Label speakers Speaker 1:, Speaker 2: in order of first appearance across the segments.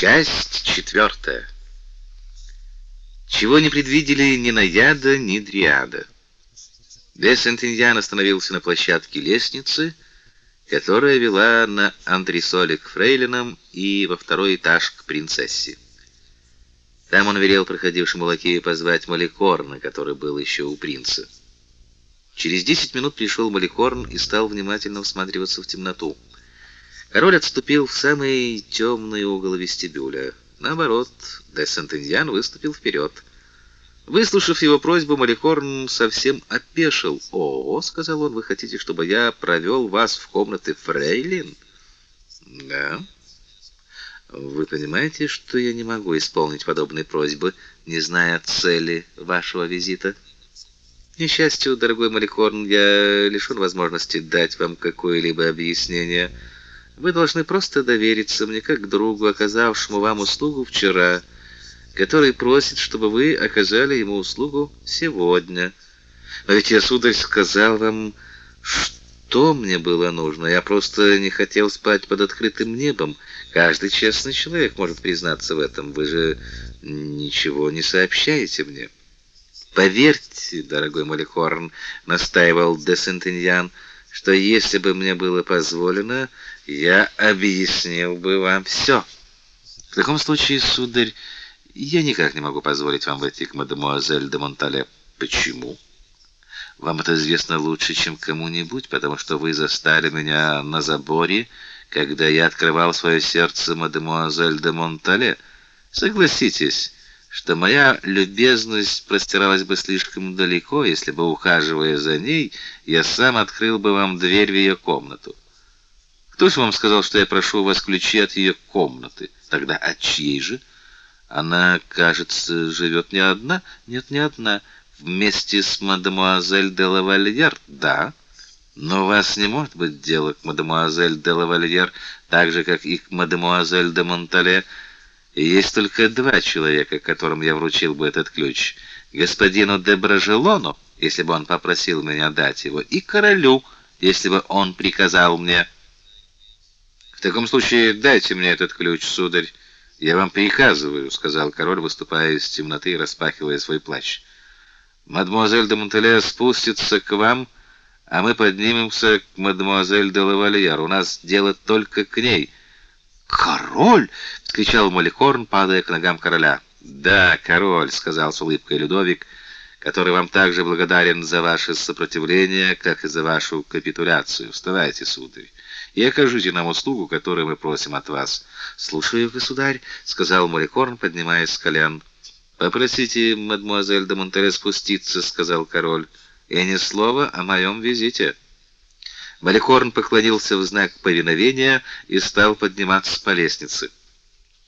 Speaker 1: Часть четвертая. Чего не предвидели ни Наяда, ни Дриада. Де Сентеньян остановился на площадке лестницы, которая вела на антресоли к фрейлинам и во второй этаж к принцессе. Там он велел проходившему лакею позвать Маликорна, который был еще у принца. Через десять минут пришел Маликорн и стал внимательно всматриваться в темноту. Король отступил в самый темный угол вестибюля. Наоборот, де Сентеньян выступил вперед. Выслушав его просьбу, Маликорн совсем опешил. "О, сказал он, вы хотите, чтобы я провел вас в комнаты фрейлин?" "Да. Вы понимаете, что я не могу исполнить подобной просьбы, не зная цели вашего визита?" К несчастью, дорогой Маликорн, я лишен возможности дать вам какое-либо объяснение. Вы должны просто довериться мне как другу, оказавшему вам услугу вчера, который просит, чтобы вы оказали ему услугу сегодня. А ведь я, сударь, сказал вам, что мне было нужно. Я просто не хотел спать под открытым небом. Каждый честный человек может признаться в этом. Вы же ничего не сообщаете мне. Поверьте, дорогой Малихорн, настаивал де Сентеньян, что если бы мне было позволено, я объяснил бы вам все. В таком случае, сударь, я никак не могу позволить вам войти к мадемуазель де Монтале. Почему? Вам это известно лучше, чем кому-нибудь, потому что вы застали меня на заборе, когда я открывал свое сердце мадемуазель де Монтале. Согласитесь, что моя любезность простиралась бы слишком далеко, если бы ухаживая за ней, я сам открыл бы вам дверь в ее комнату. Кто же вам сказал, что я прошу у вас ключи от ее комнаты? Тогда от чьей же? Она, кажется, живет не одна? Нет, не одна. Вместе с мадемуазель де лавальер? Да. Но у вас не может быть дела к мадемуазель де лавальер, так же, как и к мадемуазель де Монтале. Есть только два человека, которым я вручил бы этот ключ. Господину де Бражелону, если бы он попросил меня дать его, и королю, если бы он приказал мне в таком случае дайте мне этот ключ, сударь. Я вам приказываю, сказал король, выступая из темноты и распахивая свой плащ. Мадемуазель де Монтеле спустится к вам, а мы поднимемся к мадемуазель де Лавальяр. У нас дело только к ней. Король, кричал Маликорн, падая к ногам короля. Да, король, сказал с улыбкой Людовик, который вам также благодарен за ваше сопротивление, как и за вашу капитуляцию. Вставайте, сударь и окажите нам услугу, которую мы просим от вас. Слушаю, государь, сказал Морикорн, поднимаясь с колен. Попросите мадемуазель де Монтеле спуститься, сказал король. И ни слова о моем визите. Маликорн поклонился в знак повиновения и стал подниматься по лестнице.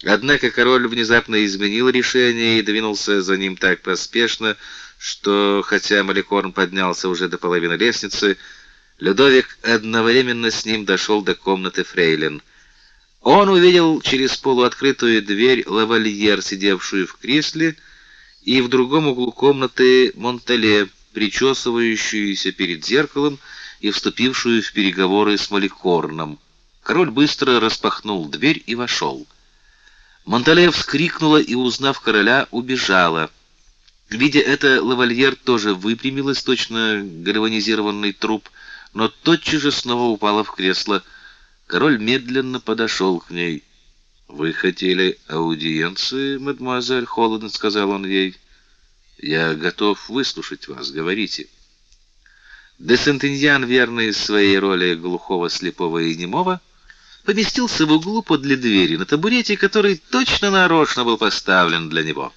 Speaker 1: Однако король внезапно изменил решение и двинулся за ним так поспешно, что хотя Маликорн поднялся уже до половины лестницы, Людовик одновременно с ним дошел до комнаты фрейлин. Он увидел через полуоткрытую дверь лавальер, сидевшую в кресле, и в другом углу комнаты Монтале, причесывающуюся перед зеркалом и вступившую в переговоры с Маликорном. Король быстро распахнул дверь и вошел. Монтале вскрикнула и, узнав короля, убежала. Видя это, лавальер тоже выпрямилась, точно гальванизированный труп, но тотчас же снова упала в кресло. Король медленно подошел к ней. Вы хотели аудиенции, мадемуазель, холодно сказал он ей. Я готов выслушать вас, говорите. Де Сентеньян, верный своей роли глухого, слепого и немого, поместился в углу подле двери на табурете, который точно нарочно был поставлен для него.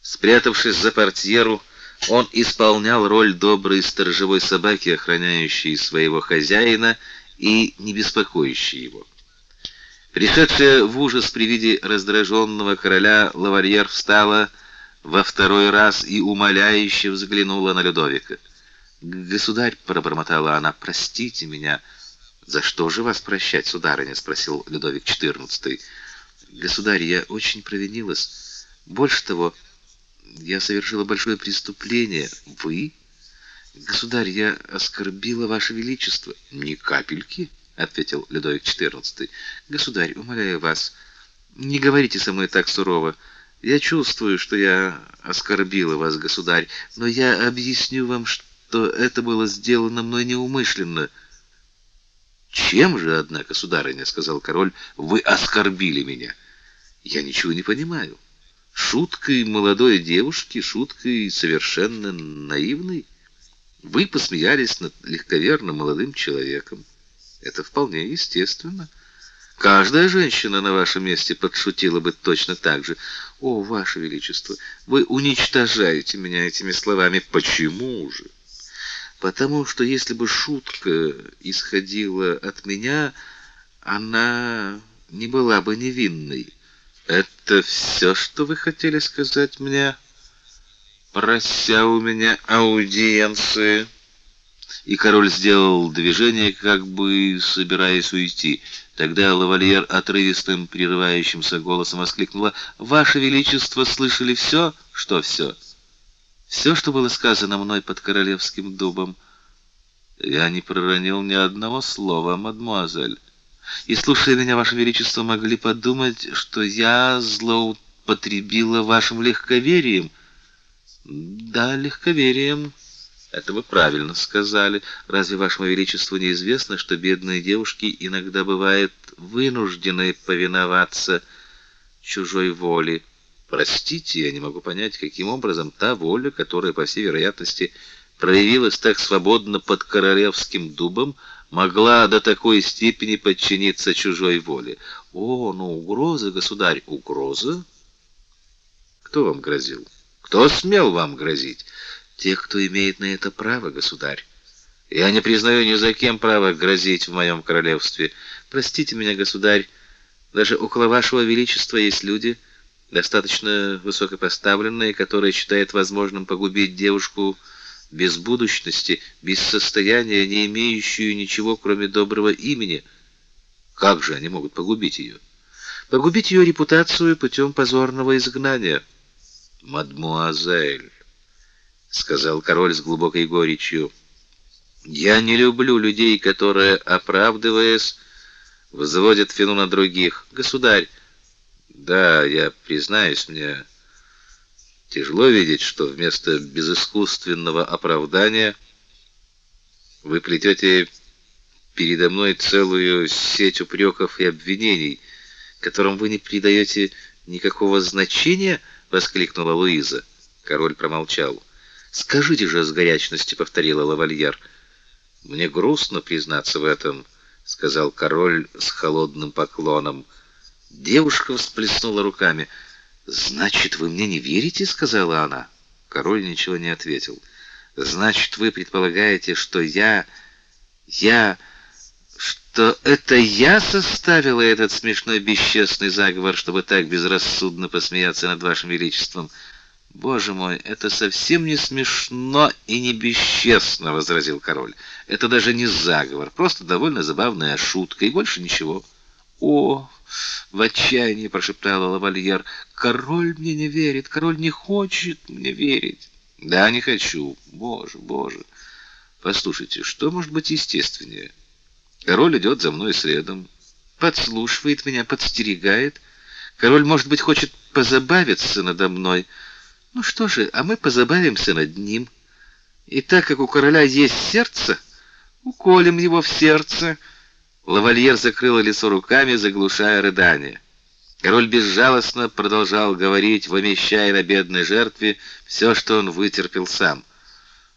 Speaker 1: Спрятавшись за портьеру, он исполнял роль доброй сторожевой собаки, охраняющей своего хозяина и не беспокоящей его. Пришедшая в ужас при виде раздраженного короля, лавальер встала во второй раз и умоляюще взглянула на Людовика. "Государь", пробормотала она, "простите меня". "За что же вас прощать, сударыня?" спросил Людовик XIV. "Государь, я очень провинилась. Больше того, я совершила большое преступление. Вы? Государь, я оскорбила ваше величество. Ни капельки, ответил Людовик XIV. Государь, умоляю вас, Не говорите со мной так сурово. Я чувствую, что я оскорбила вас, государь, но я объясню вам, что это было сделано мной неумышленно. Чем же, однако, сударыня, сказал король, вы оскорбили меня? Я ничего не понимаю. Шуткой молодой девушки, шуткой совершенно наивной. Вы посмеялись над легковерным молодым человеком. Это вполне естественно. Каждая женщина на вашем месте подшутила бы точно так же. О, ваше величество, вы уничтожаете меня этими словами. Почему же? Потому что если бы шутка исходила от меня, она не была бы невинной. Это все, что вы хотели сказать мне, прося у меня аудиенции? И король сделал движение, как бы собираясь уйти. Тогда лавальер отрывистым, прерывающимся голосом воскликнула: "Ваше величество, слышали все? Что все? Все, что было сказано мной под королевским дубом. Я не проронил ни одного слова, мадемуазель. И слушая меня, ваше величество, могли подумать, что я злоупотребила вашим легковерием. Да, легковерием. Это вы правильно сказали. Разве вашему величеству не известно, что бедные девушки иногда бывают вынуждены повиноваться чужой воле? Простите, я не могу понять, каким образом та воля, которая, по всей вероятности, проявилась так свободно под королевским дубом, могла до такой степени подчиниться чужой воле. О, ну угроза, государь, угроза? Кто вам грозил? Кто смел вам грозить? тех, кто имеет на это право, государь. Я не признаю ни за кем права грозить в моем королевстве. Простите меня, государь, даже около вашего величества есть люди достаточно высокопоставленные, которые считают возможным погубить девушку без будущности, без состояния, не имеющую ничего, кроме доброго имени. Как же они могут погубить ее? Погубить ее репутацию путем позорного изгнания. Мадмуазель сказал король с глубокой горечью. Я не люблю людей, которые, оправдываясь, взводят вину на других. Государь, да, я признаюсь, мне тяжело видеть, что вместо безыскусственного оправдания вы плетете передо мной целую сеть упреков и обвинений, которым вы не придаете никакого значения, воскликнула Луиза. Король промолчал. Скажите же с горячностью повторила лавальер. Мне грустно признаться в этом, сказал король с холодным поклоном. Девушка всплеснула руками. Значит, вы мне не верите, сказала она. Король ничего не ответил. Значит, вы предполагаете, что я я что это я составила этот смешной бесчестный заговор, чтобы так безрассудно посмеяться над вашим величеством? Боже мой, это совсем не смешно и не бесчестно, возразил король. Это даже не заговор, просто довольно забавная шутка и больше ничего. О, в отчаянии прошептала лавальер. Король мне не верит, король не хочет мне верить. Да, не хочу. Боже, боже. Послушайте, что может быть естественнее? Король идет за мной следом, подслушивает меня, подстерегает. Король, может быть, хочет позабавиться надо мной. Ну что же, а мы позабавимся над ним. И так как у короля есть сердце, уколем его в сердце. Лавальер закрыл лицо руками, заглушая рыдания. Король безжалостно продолжал говорить, вымещая на бедной жертве все, что он вытерпел сам.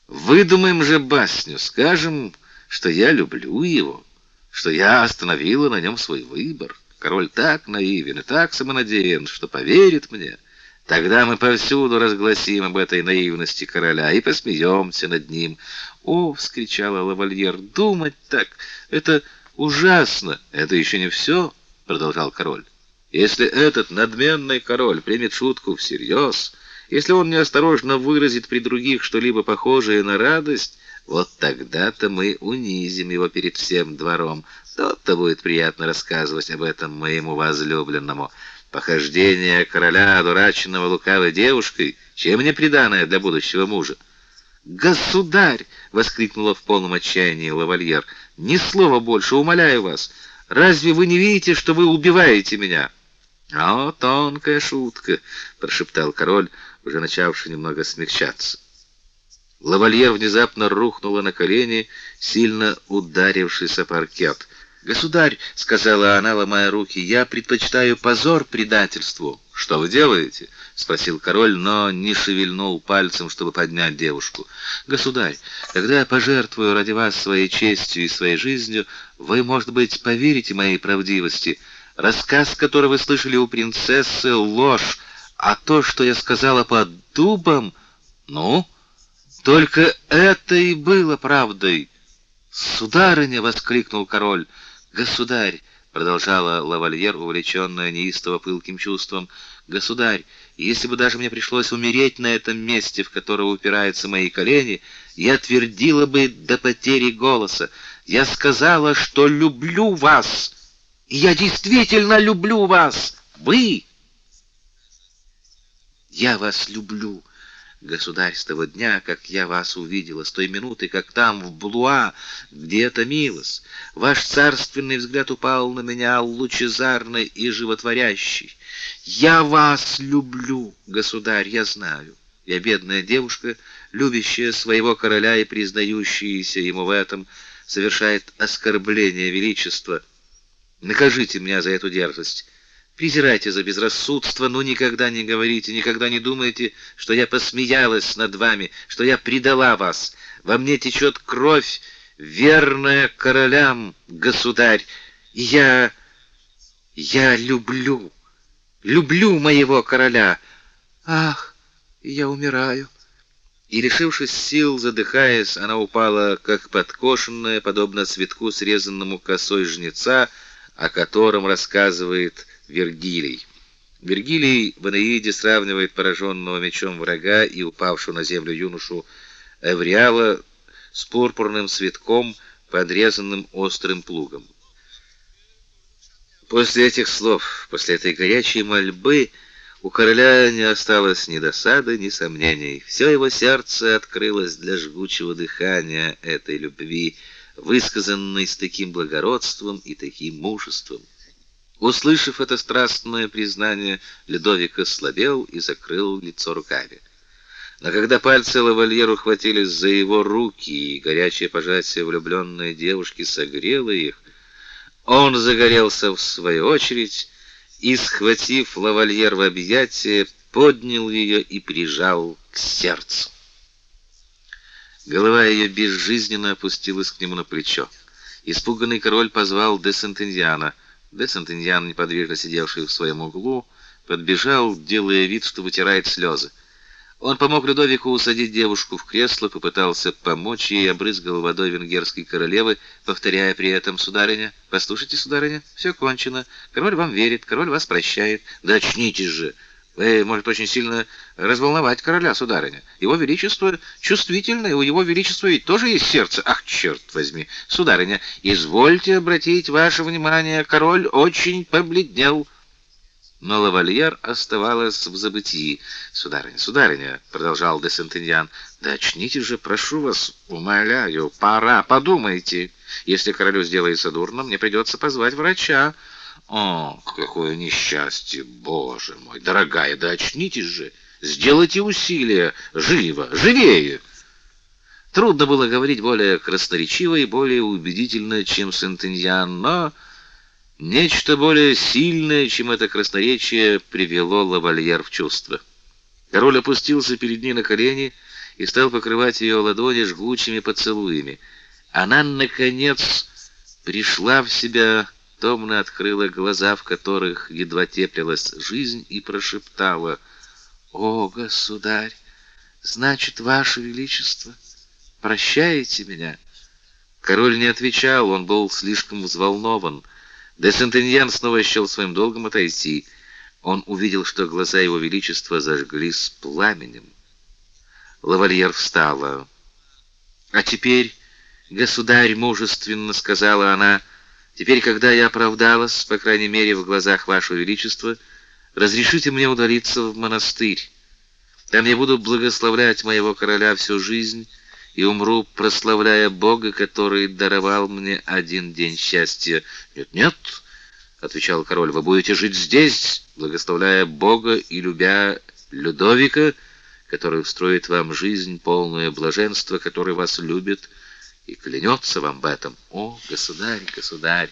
Speaker 1: Выдумаем же басню, скажем, что я люблю его, что я остановила на нем свой выбор. Король так наивен и так самонадеян, что поверит мне. Тогда мы повсюду разгласим об этой наивности короля и посмеемся над ним. О, вскричала лавальер, думать так, это ужасно. Это еще не все, продолжал король. Если этот надменный король примет шутку всерьез, если он неосторожно выразит при других что-либо похожее на радость, вот тогда-то мы унизим его перед всем двором. Тот-то будет приятно рассказывать об этом моему возлюбленному. Похождение короля, одураченного лукавой девушкой, чем не приданое для будущего мужа? «Государь!» — воскликнула в полном отчаянии лавальер. «Ни слова больше, умоляю вас! Разве вы не видите, что вы убиваете меня?» «О, тонкая шутка!» — прошептал король, уже начавший немного смягчаться. Лавальер внезапно рухнула на колени, сильно ударившись о паркет. «Государь», — сказала она, ломая руки, — «я предпочитаю позор предательству». «Что вы делаете?» — спросил король, но не шевельнул пальцем, чтобы поднять девушку. «Государь, когда я пожертвую ради вас своей честью и своей жизнью, вы, может быть, поверите моей правдивости. Рассказ, который вы слышали у принцессы, — ложь, а то, что я сказала под дубом... Ну, только это и было правдой». «Сударыня!» — воскликнул король. «Государь!» — продолжала лавальер, увлеченная неистово пылким чувством. «Государь, если бы даже мне пришлось умереть на этом месте, в которое упираются мои колени, я твердила бы до потери голоса. Я сказала, что люблю вас, и я действительно люблю вас. Вы...» «Я вас люблю!» Государь, с того дня, как я вас увидела, с той минуты, как там, в Блуа, где это милость, ваш царственный взгляд упал на меня, лучезарный и животворящий. Я вас люблю, государь, я знаю. Я бедная девушка, любящая своего короля и признающаяся ему в этом, совершает оскорбление величества. Накажите меня за эту дерзость. Презирайте за безрассудство, но никогда не говорите, никогда не думайте, что я посмеялась над вами, что я предала вас. Во мне течет кровь, верная королям, государь. Я... я люблю, люблю моего короля. Ах, я умираю. И, лишившись сил, задыхаясь, она упала, как подкошенная, подобно цветку, срезанному косой жнеца, о котором рассказывает Вергилий. Вергилий в Энеиде сравнивает пораженного мечом врага и упавшего на землю юношу Эвриала с пурпурным цветком, подрезанным острым плугом. После этих слов, после этой горячей мольбы, у короля не осталось ни досады, ни сомнений. Все его сердце открылось для жгучего дыхания этой любви, высказанной с таким благородством и таким мужеством. Услышав это страстное признание, Ледовик слабел и закрыл лицо руками. Но когда пальцы лавальеру хватились за его руки, и горячее пожатие влюбленной девушки согрело их, он загорелся в свою очередь и, схватив лавальер в объятия, поднял ее и прижал к сердцу. Голова ее безжизненно опустилась к нему на плечо. Испуганный король позвал де Сентеньяна — Де Сантеньян, неподвижно сидевший в своем углу, подбежал, делая вид, что вытирает слезы. Он помог Людовику усадить девушку в кресло, попытался помочь ей, обрызгал водой венгерской королевы, повторяя при этом: "Сударыня, послушайте, сударыня, все кончено. Король вам верит, король вас прощает. Да очнитесь же!" Вы, может, очень сильно разволновать короля, сударыня. Его величество чувствительно, и у его величества ведь тоже есть сердце. Ах, черт возьми! Сударыня, извольте обратить ваше внимание, король очень побледнел. Но лавальер оставалась в забытии. «Сударыня, сударыня», — продолжал де Сентеньян, — «да очнитесь же, прошу вас, умоляю, пора, подумайте. Если королю сделается дурно, мне придется позвать врача». О, какое несчастье, боже мой, дорогая, да очнитесь же, сделайте усилия, живо, живее. Трудно было говорить более красноречиво и более убедительно, чем Сентеньян, но нечто более сильное, чем это красноречие, привело лавальер в чувство. Король опустился перед ней на колени и стал покрывать ее ладони жгучими поцелуями. Она наконец пришла в себя томно открыла глаза, в которых едва теплилась жизнь, и прошептала: "О, государь, значит, ваше величество, прощаете меня?" Король не отвечал, он был слишком взволнован. Де Сентеньян снова счел своим долгом отойти. Он увидел, что глаза его величества зажглись пламенем. Лавальер встала. "А теперь, государь, мужественно сказала она, — Теперь, когда я оправдалась, по крайней мере, в глазах вашего величества, разрешите мне удалиться в монастырь. Там я буду благословлять моего короля всю жизнь и умру, прославляя Бога, который даровал мне один день счастья. Нет, нет, отвечал король. Вы будете жить здесь, благословляя Бога и любя Людовика, который устроит вам жизнь полную блаженства, который вас любит и клянется вам в этом. О, государь, государь!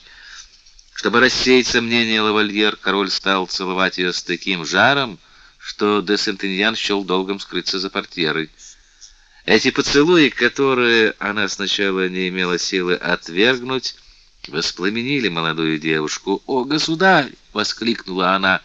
Speaker 1: Чтобы рассеять сомнения лавальер, король стал целовать ее с таким жаром, что де Сентеньян счел долгом скрыться за портьерой. Эти поцелуи, которые она сначала не имела силы отвергнуть, воспламенили молодую девушку. "О, государь!" воскликнула она.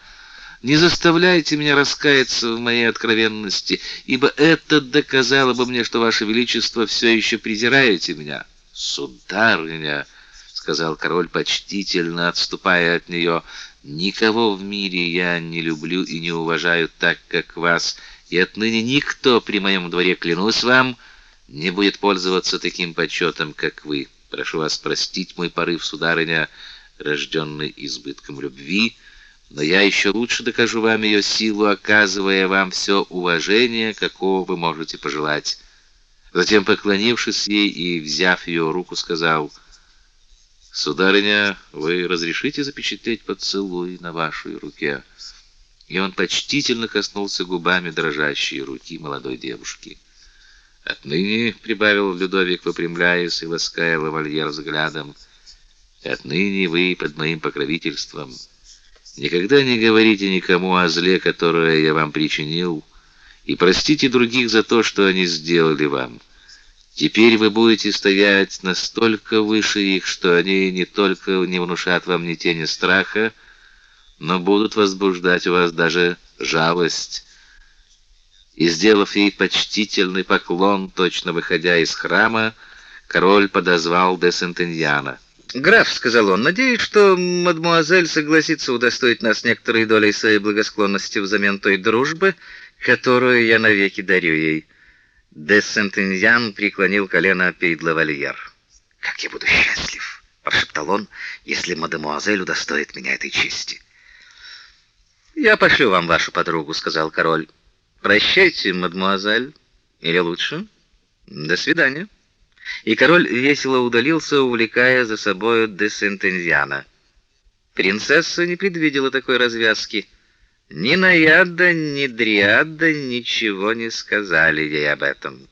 Speaker 1: "Не заставляйте меня раскаяться в моей откровенности, ибо это доказало бы мне, что ваше величество все еще презираете меня". "Сударыня", сказал король почтительно отступая от нее, "никого в мире я не люблю и не уважаю так, как вас, и отныне никто при моем дворе, клянусь вам, не будет пользоваться таким почетом, как вы". Прошу вас простить мой порыв, сударыня, рожденный избытком любви, но я еще лучше докажу вам ее силу, оказывая вам все уважение, какого вы можете пожелать. Затем, поклонившись ей и взяв ее руку, сказал: "Сударыня, вы разрешите запечатлеть поцелуй на вашей руке?" И он почтительно коснулся губами дрожащей руки молодой девушки. Отныне, прибавил Людовик, выпрямляясь и лаская лавальер взглядом, отныне вы под моим покровительством. Никогда не говорите никому о зле, которое я вам причинил, и простите других за то, что они сделали вам. Теперь вы будете стоять настолько выше их, что они не только не внушат вам ни тени страха, но будут возбуждать у вас даже жалость и, сделав ей почтительный поклон, точно выходя из храма, король подозвал де Сентеньяна.
Speaker 2: «Граф», — сказал он, — «надеюсь, что мадмуазель согласится удостоить нас некоторой долей своей благосклонности взамен той дружбы, которую я навеки дарю ей». Де Сентеньян преклонил колено перед лавальер. «Как я буду счастлив!» — прошептал он, — «если мадемуазель удостоит меня этой чести». «Я пошлю вам вашу подругу», — сказал король. Прощайте, мадмуазель, или лучше, до свидания. И король весело удалился, увлекая за собой де Сентензиана. Принцесса не предвидела такой развязки. Ни Наяда, ни Дриада ничего не сказали ей об этом.